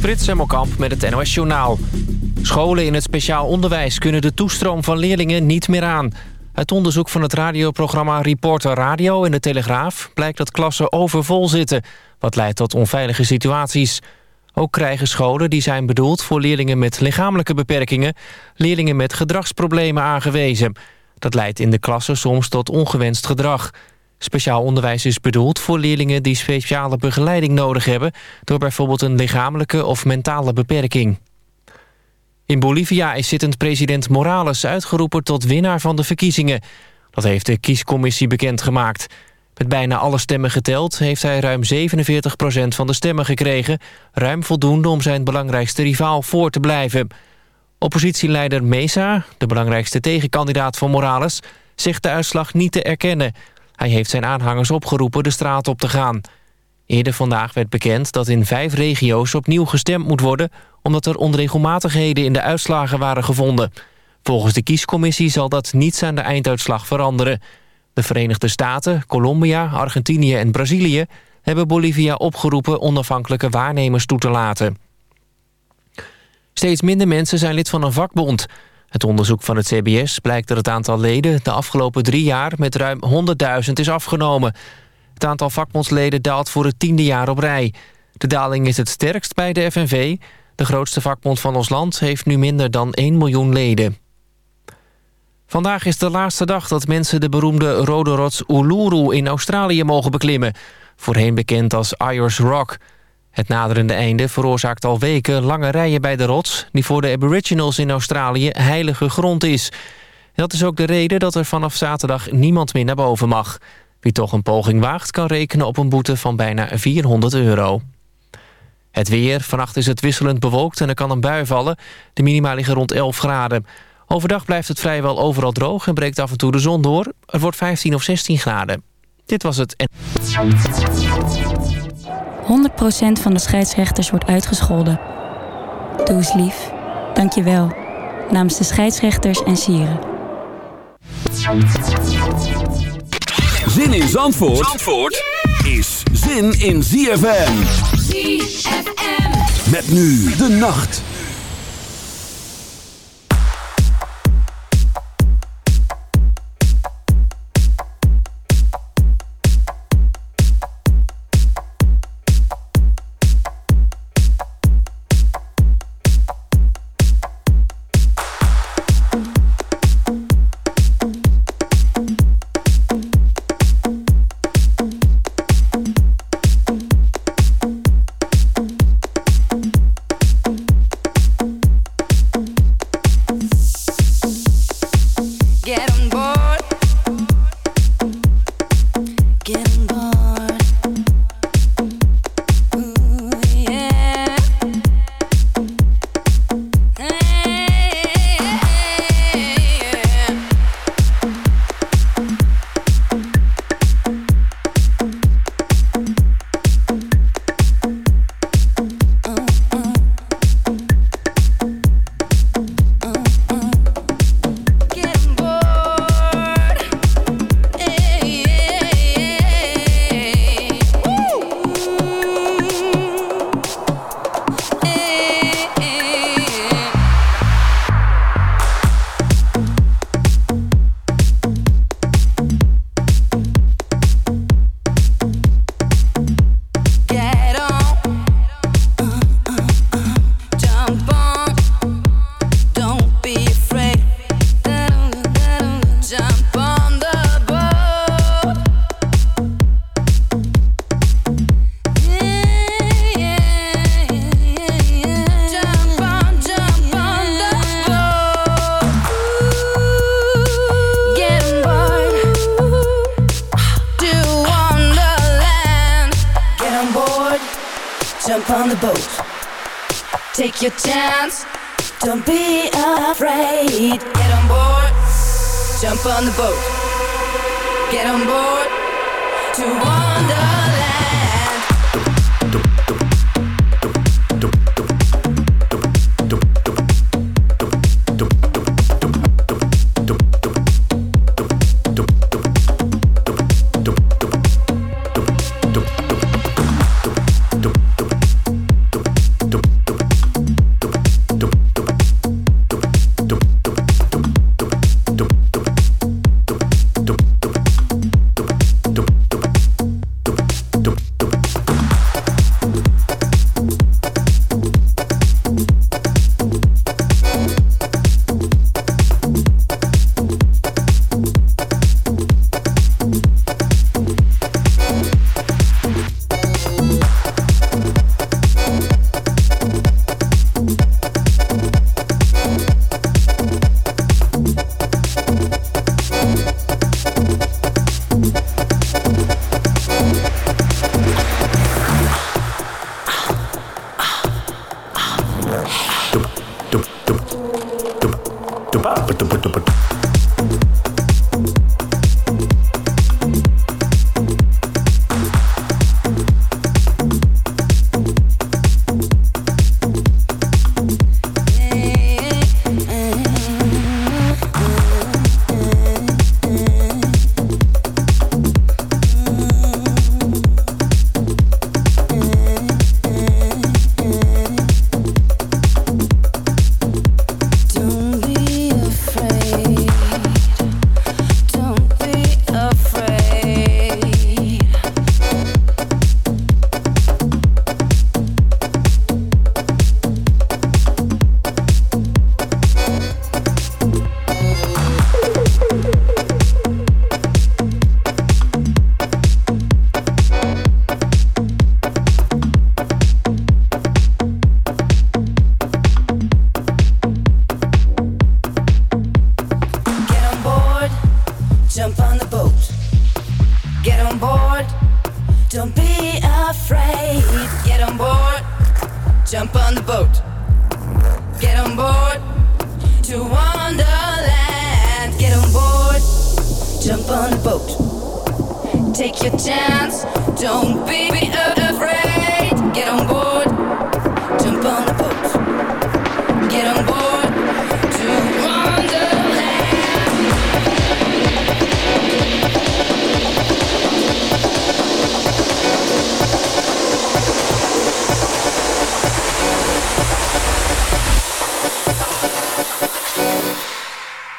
Frits Hemmelkamp met het NOS Journaal. Scholen in het speciaal onderwijs kunnen de toestroom van leerlingen niet meer aan. Uit onderzoek van het radioprogramma Reporter Radio in de Telegraaf... blijkt dat klassen overvol zitten, wat leidt tot onveilige situaties. Ook krijgen scholen die zijn bedoeld voor leerlingen met lichamelijke beperkingen... leerlingen met gedragsproblemen aangewezen. Dat leidt in de klassen soms tot ongewenst gedrag... Speciaal onderwijs is bedoeld voor leerlingen die speciale begeleiding nodig hebben... door bijvoorbeeld een lichamelijke of mentale beperking. In Bolivia is zittend president Morales uitgeroepen tot winnaar van de verkiezingen. Dat heeft de kiescommissie bekendgemaakt. Met bijna alle stemmen geteld heeft hij ruim 47% van de stemmen gekregen... ruim voldoende om zijn belangrijkste rivaal voor te blijven. Oppositieleider Mesa, de belangrijkste tegenkandidaat van Morales... zegt de uitslag niet te erkennen... Hij heeft zijn aanhangers opgeroepen de straat op te gaan. Eerder vandaag werd bekend dat in vijf regio's opnieuw gestemd moet worden... omdat er onregelmatigheden in de uitslagen waren gevonden. Volgens de kiescommissie zal dat niets aan de einduitslag veranderen. De Verenigde Staten, Colombia, Argentinië en Brazilië... hebben Bolivia opgeroepen onafhankelijke waarnemers toe te laten. Steeds minder mensen zijn lid van een vakbond... Het onderzoek van het CBS blijkt dat het aantal leden... de afgelopen drie jaar met ruim 100.000 is afgenomen. Het aantal vakbondsleden daalt voor het tiende jaar op rij. De daling is het sterkst bij de FNV. De grootste vakbond van ons land heeft nu minder dan 1 miljoen leden. Vandaag is de laatste dag dat mensen de beroemde rode rots Uluru in Australië mogen beklimmen. Voorheen bekend als Ayers Rock... Het naderende einde veroorzaakt al weken lange rijen bij de rots... die voor de aboriginals in Australië heilige grond is. dat is ook de reden dat er vanaf zaterdag niemand meer naar boven mag. Wie toch een poging waagt kan rekenen op een boete van bijna 400 euro. Het weer. Vannacht is het wisselend bewolkt en er kan een bui vallen. De minima liggen rond 11 graden. Overdag blijft het vrijwel overal droog en breekt af en toe de zon door. Het wordt 15 of 16 graden. Dit was het... 100% van de scheidsrechters wordt uitgescholden. Doe eens lief. Dank je wel. Namens de scheidsrechters en sieren. Zin in Zandvoort, Zandvoort is zin in ZFM. ZFM. Met nu de nacht.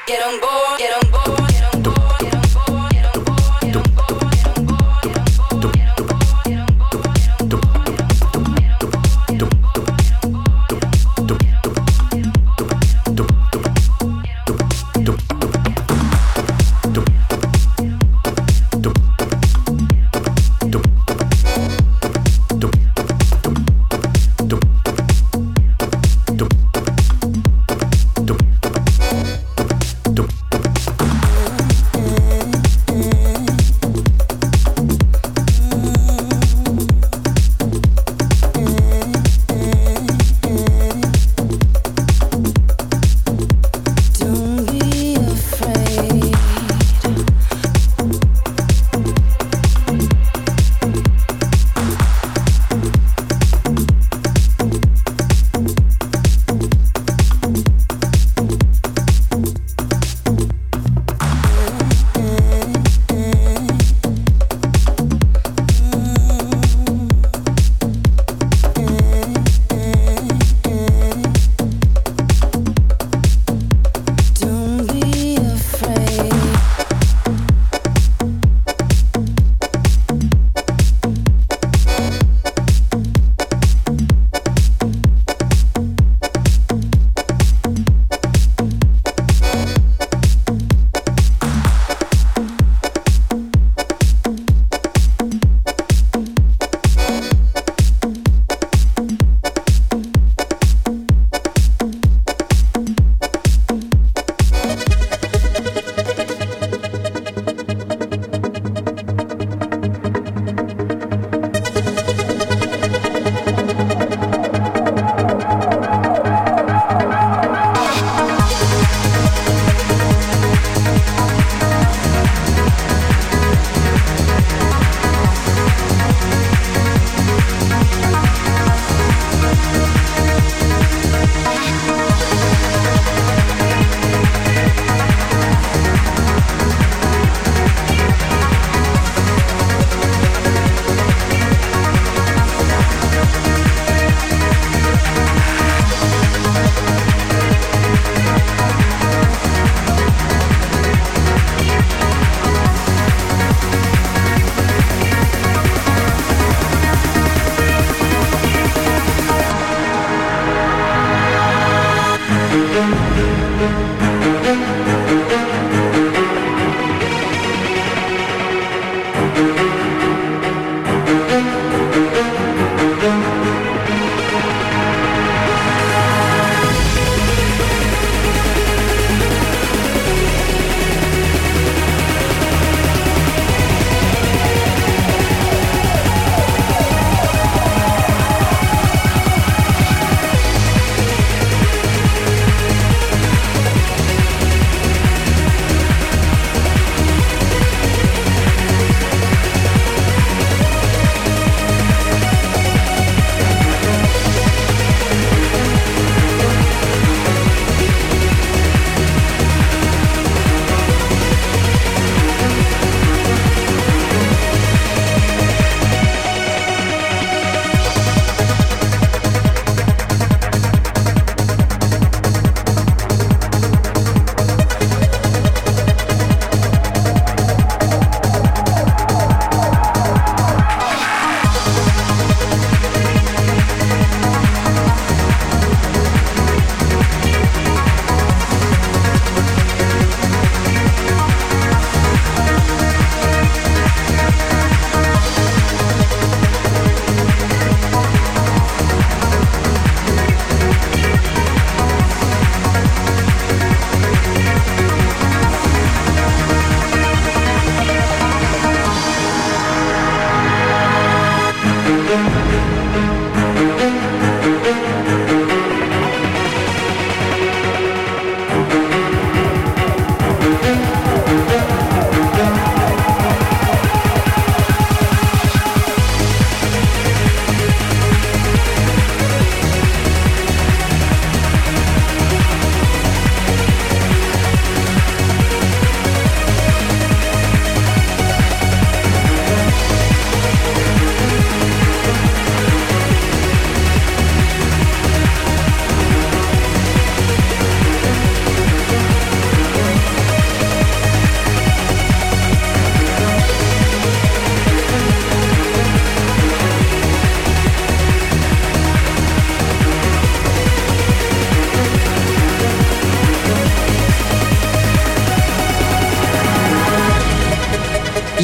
Get on board, get on board.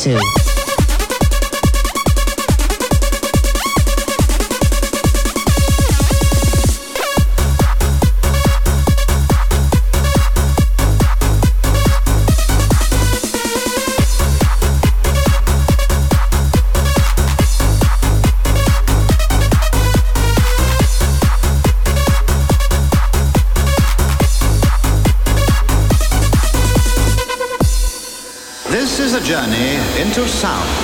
To into sound.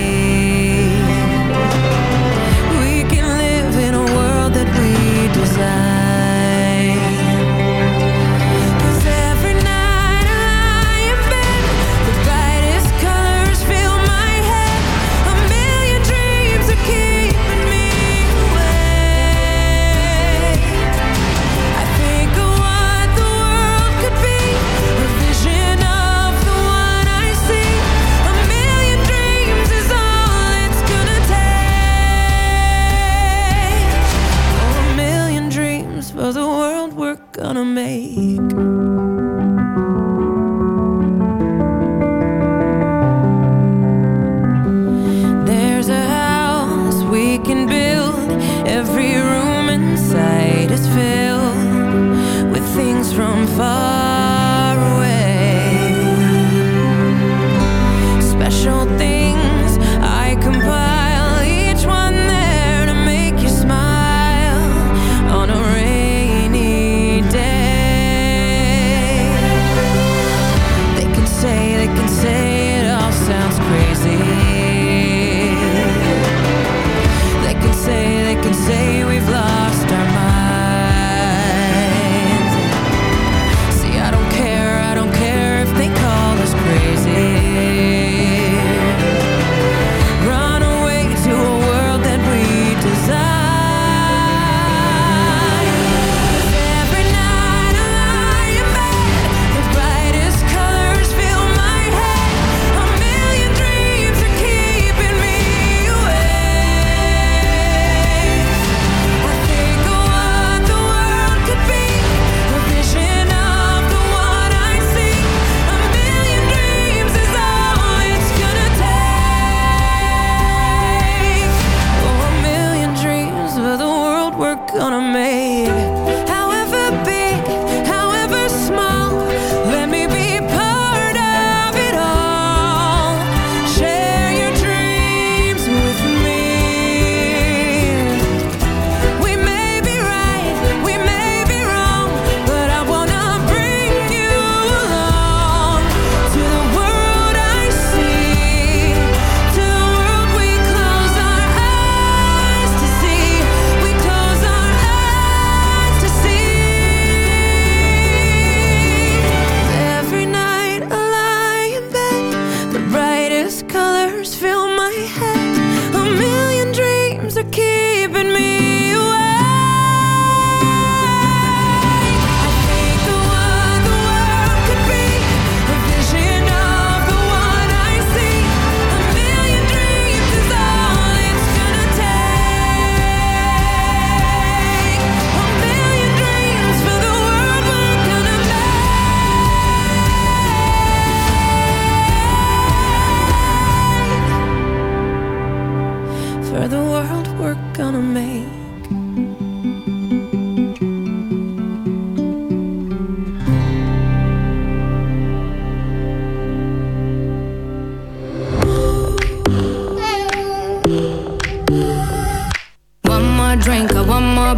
me.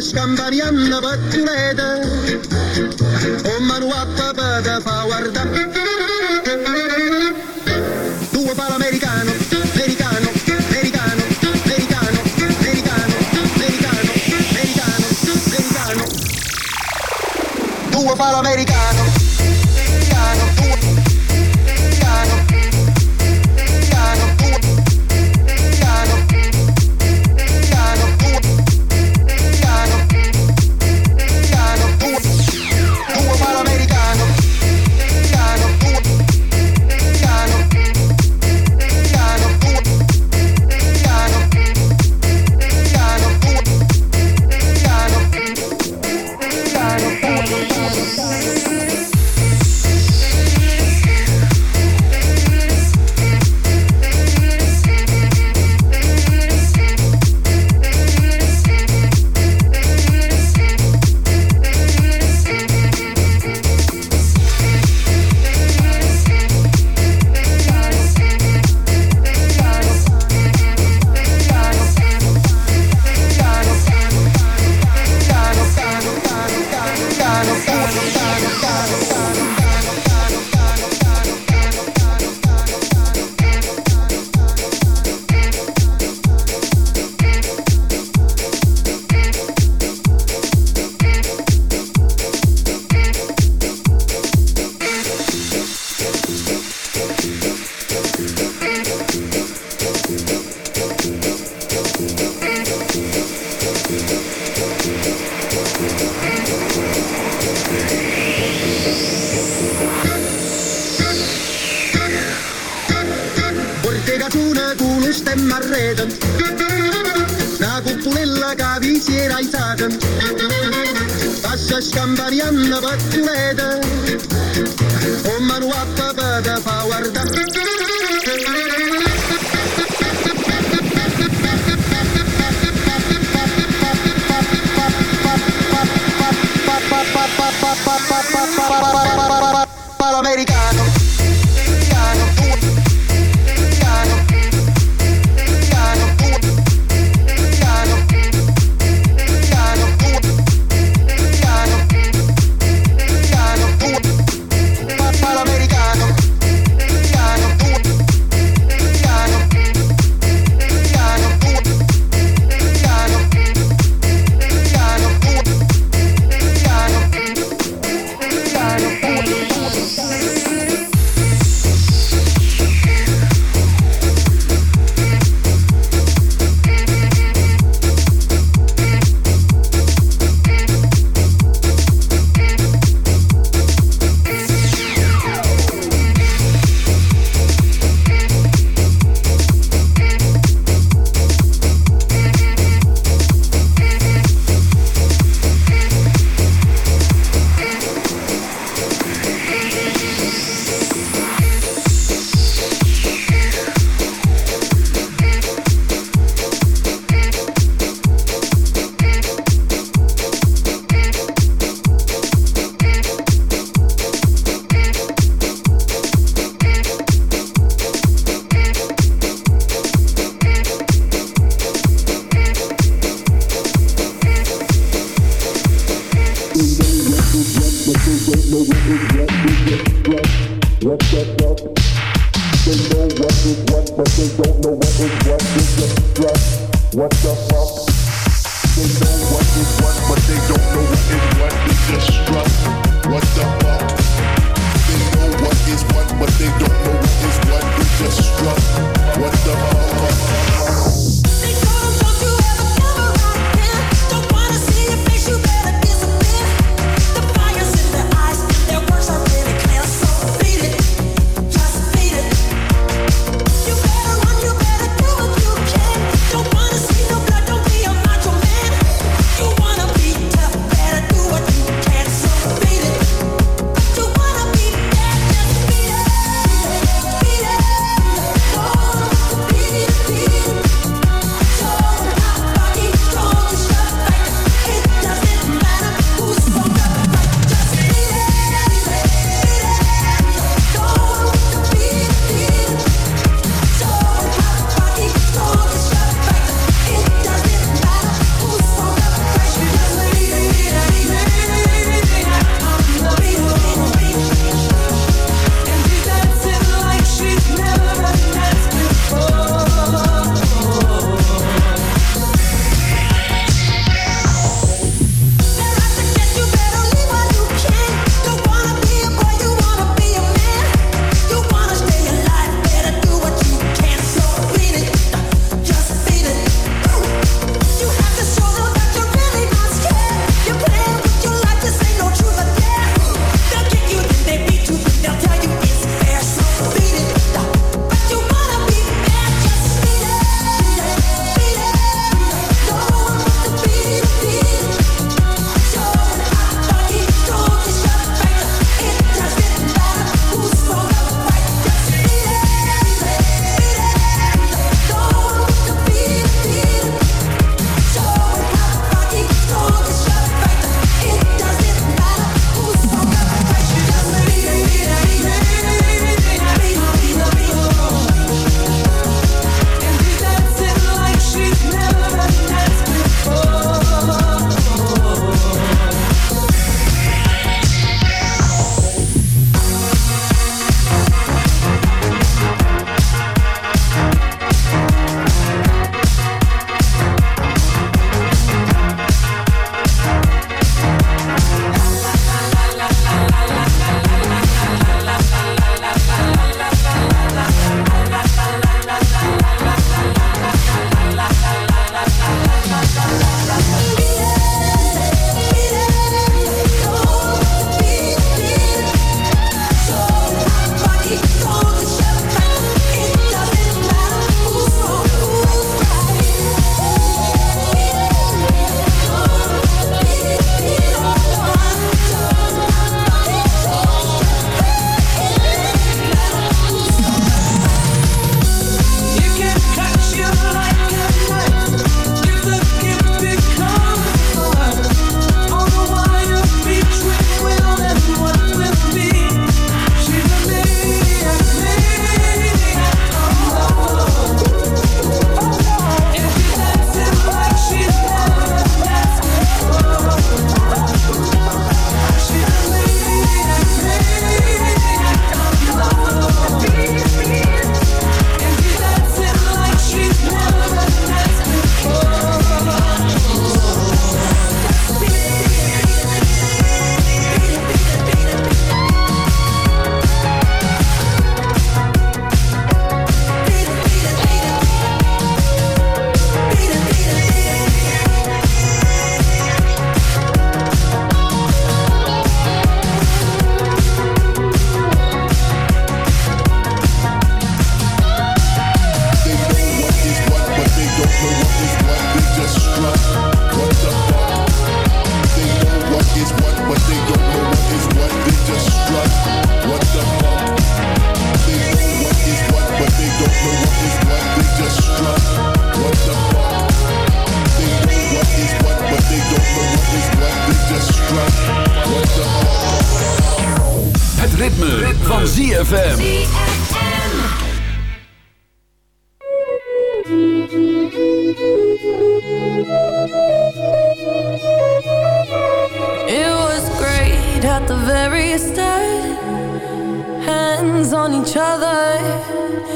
Passa scamparianna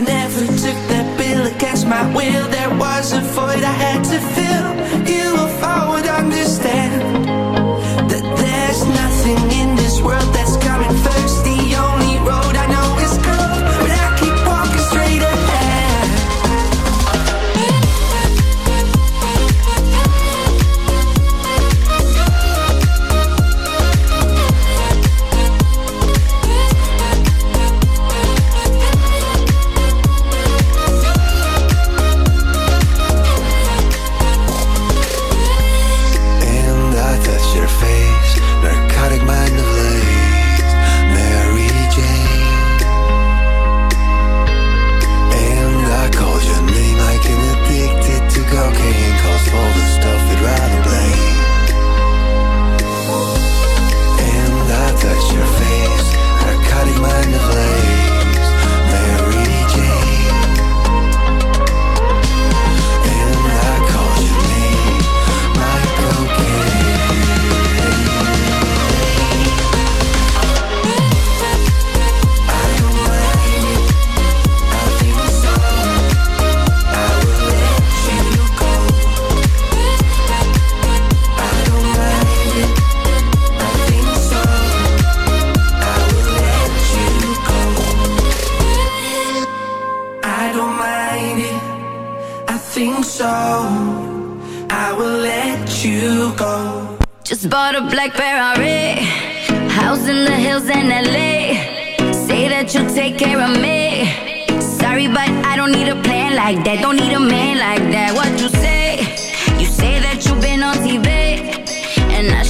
I never took that pill against my will. There was a void I had to fill.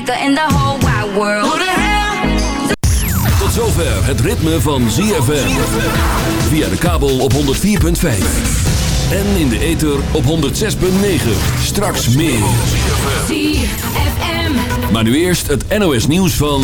In the whole wide world. Who the hell? Tot zover het ritme van ZFM. Via de kabel op 104.5. En in de ether op 106.9. Straks meer. ZFM. Maar nu eerst het NOS nieuws van...